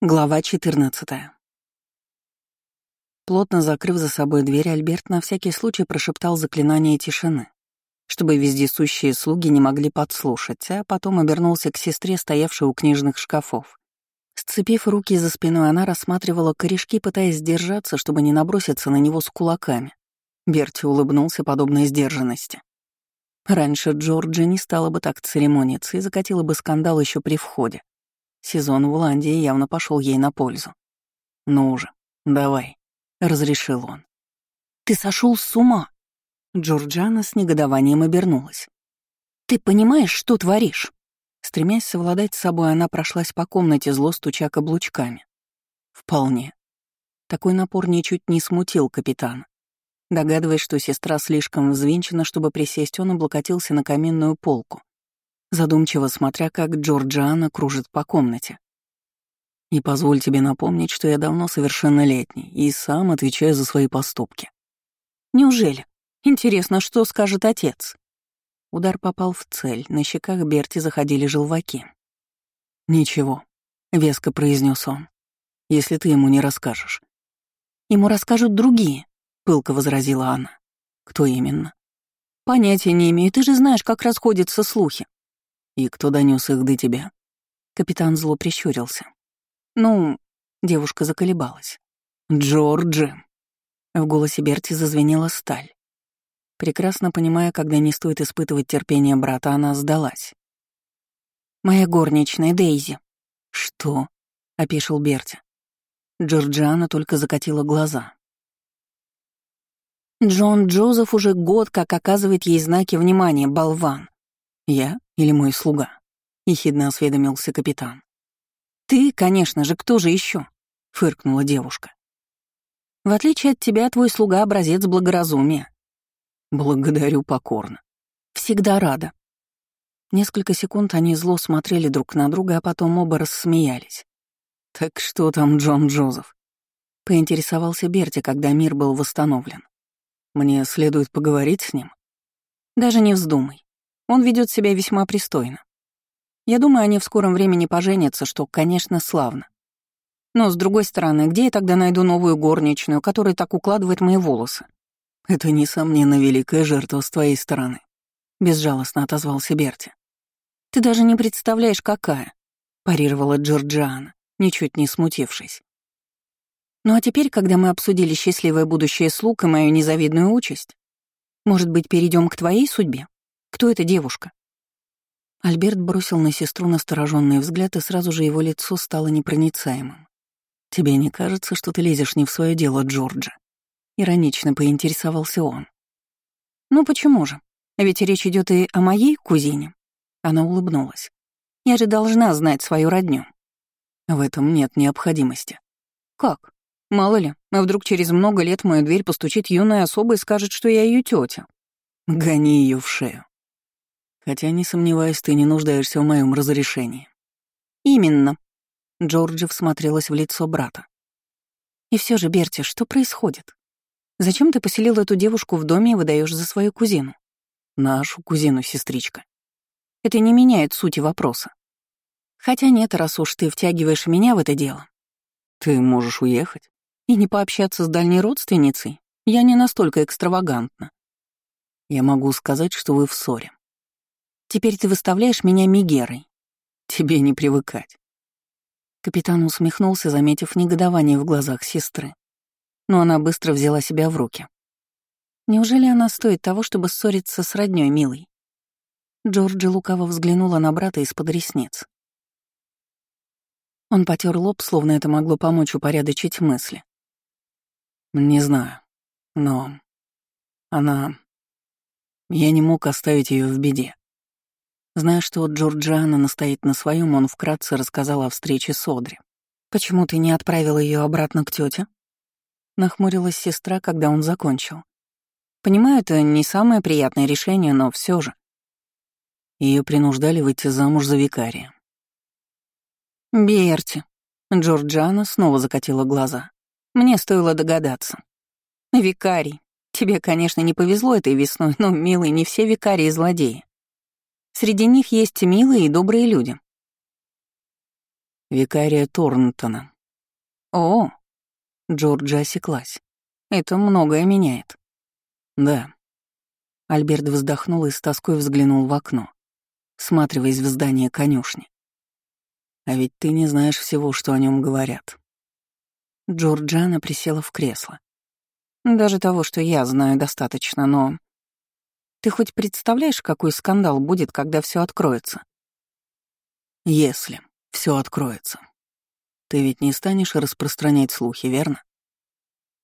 Глава 14. Плотно закрыв за собой дверь, Альберт на всякий случай прошептал заклинание тишины, чтобы вездесущие слуги не могли подслушать, а потом обернулся к сестре, стоявшей у книжных шкафов. Сцепив руки за спиной, она рассматривала корешки, пытаясь сдержаться, чтобы не наброситься на него с кулаками. Берти улыбнулся подобной сдержанности. Раньше Джорджи не стала бы так церемониться и закатила бы скандал еще при входе. Сезон в Уландии явно пошел ей на пользу. «Ну уже, давай», — разрешил он. «Ты сошел с ума!» Джорджана с негодованием обернулась. «Ты понимаешь, что творишь?» Стремясь совладать с собой, она прошлась по комнате, зло стуча каблучками. «Вполне». Такой напор ничуть не смутил капитана. Догадываясь, что сестра слишком взвинчена, чтобы присесть, он облокотился на каменную полку задумчиво смотря, как Джорджиана кружит по комнате. «И позволь тебе напомнить, что я давно совершеннолетний и сам отвечаю за свои поступки». «Неужели? Интересно, что скажет отец?» Удар попал в цель, на щеках Берти заходили желваки. «Ничего», — веско произнес он, — «если ты ему не расскажешь». «Ему расскажут другие», — пылко возразила она. «Кто именно?» «Понятия не имею, ты же знаешь, как расходятся слухи. «И кто донес их до тебя?» Капитан зло прищурился. «Ну...» — девушка заколебалась. «Джорджи!» В голосе Берти зазвенела сталь. Прекрасно понимая, когда не стоит испытывать терпение брата, она сдалась. «Моя горничная Дейзи». «Что?» — опешил Берти. Джорджиана только закатила глаза. Джон Джозеф уже год как оказывает ей знаки внимания, болван. «Я или мой слуга?» — ехидно осведомился капитан. «Ты, конечно же, кто же еще? фыркнула девушка. «В отличие от тебя, твой слуга — образец благоразумия». «Благодарю покорно». «Всегда рада». Несколько секунд они зло смотрели друг на друга, а потом оба рассмеялись. «Так что там Джон Джозеф?» — поинтересовался Берти, когда мир был восстановлен. «Мне следует поговорить с ним?» «Даже не вздумай. Он ведет себя весьма пристойно. Я думаю, они в скором времени поженятся, что, конечно, славно. Но, с другой стороны, где я тогда найду новую горничную, которая так укладывает мои волосы? Это, несомненно, великая жертва с твоей стороны. Безжалостно отозвался Берти. Ты даже не представляешь, какая, парировала Джорджиана, ничуть не смутившись. Ну а теперь, когда мы обсудили счастливое будущее слуг и мою незавидную участь, может быть, перейдем к твоей судьбе? Кто эта девушка?» Альберт бросил на сестру настороженный взгляд, и сразу же его лицо стало непроницаемым. «Тебе не кажется, что ты лезешь не в свое дело, Джорджа?» Иронично поинтересовался он. «Ну почему же? Ведь речь идет и о моей кузине». Она улыбнулась. «Я же должна знать свою родню». «В этом нет необходимости». «Как? Мало ли, а вдруг через много лет в мою дверь постучит юная особа и скажет, что я ее тетя. Гони ее в шею. Хотя, не сомневаюсь, ты не нуждаешься в моем разрешении. Именно. Джорджи всмотрелась в лицо брата. И все же, Берти, что происходит? Зачем ты поселил эту девушку в доме и выдаешь за свою кузину? Нашу кузину, сестричка. Это не меняет сути вопроса. Хотя нет, раз уж ты втягиваешь меня в это дело. Ты можешь уехать и не пообщаться с дальней родственницей. Я не настолько экстравагантна. Я могу сказать, что вы в ссоре. Теперь ты выставляешь меня Мигерой. Тебе не привыкать. Капитан усмехнулся, заметив негодование в глазах сестры. Но она быстро взяла себя в руки. Неужели она стоит того, чтобы ссориться с роднёй, милой? Джорджи лукаво взглянула на брата из-под ресниц. Он потер лоб, словно это могло помочь упорядочить мысли. «Не знаю, но она... Я не мог оставить ее в беде. Зная, что Джорджиана настоит на своем, он вкратце рассказал о встрече с Одри. «Почему ты не отправила ее обратно к тете? Нахмурилась сестра, когда он закончил. «Понимаю, это не самое приятное решение, но все же». Ее принуждали выйти замуж за викария. «Берти», — Джорджиана снова закатила глаза. «Мне стоило догадаться. Викарий. Тебе, конечно, не повезло этой весной, но, милый, не все викарии злодеи. Среди них есть милые и добрые люди. Викария Торнтона. О, Джорджа осеклась. Это многое меняет. Да. Альберт вздохнул и с тоской взглянул в окно, всматриваясь в здание конюшни. А ведь ты не знаешь всего, что о нем говорят. Джорджана присела в кресло. Даже того, что я знаю, достаточно, но... Ты хоть представляешь, какой скандал будет, когда все откроется? Если все откроется. Ты ведь не станешь распространять слухи, верно?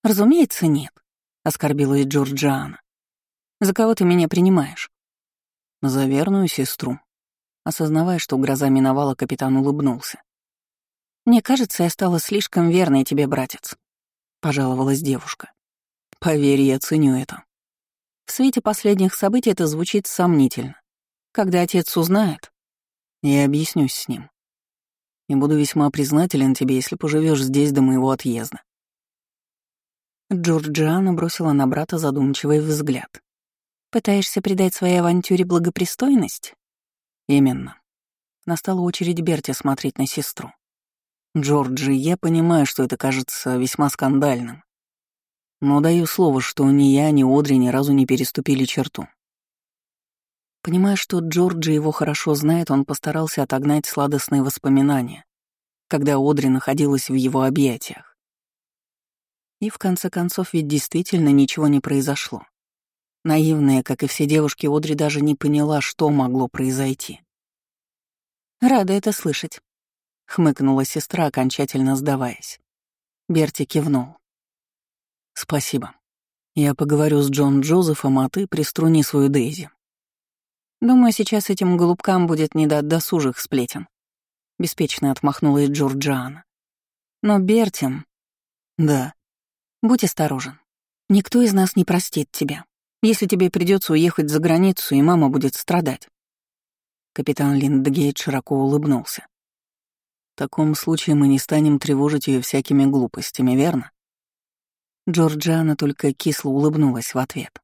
Разумеется, нет, оскорбилась Джорджиана. За кого ты меня принимаешь? За верную сестру. Осознавая, что гроза миновала, капитан улыбнулся. «Мне кажется, я стала слишком верной тебе, братец», — пожаловалась девушка. «Поверь, я ценю это». В свете последних событий это звучит сомнительно. Когда отец узнает, я объяснюсь с ним. И буду весьма признателен тебе, если поживешь здесь до моего отъезда. Джорджиана бросила на брата задумчивый взгляд. «Пытаешься придать своей авантюре благопристойность?» «Именно. Настала очередь Берти смотреть на сестру. Джорджи, я понимаю, что это кажется весьма скандальным. Но даю слово, что ни я, ни Одри ни разу не переступили черту. Понимая, что Джорджи его хорошо знает, он постарался отогнать сладостные воспоминания, когда Одри находилась в его объятиях. И в конце концов ведь действительно ничего не произошло. Наивная, как и все девушки, Одри даже не поняла, что могло произойти. «Рада это слышать», — хмыкнула сестра, окончательно сдаваясь. Берти кивнул. «Спасибо. Я поговорю с Джон Джозефом, а ты приструни свою Дейзи». «Думаю, сейчас этим голубкам будет не до досужих сплетен», — беспечно отмахнулась Джорджиана. «Но Бертим...» «Да». «Будь осторожен. Никто из нас не простит тебя, если тебе придется уехать за границу, и мама будет страдать». Капитан Линдгейт широко улыбнулся. В таком случае мы не станем тревожить ее всякими глупостями, верно? Джорджиана только кисло улыбнулась в ответ.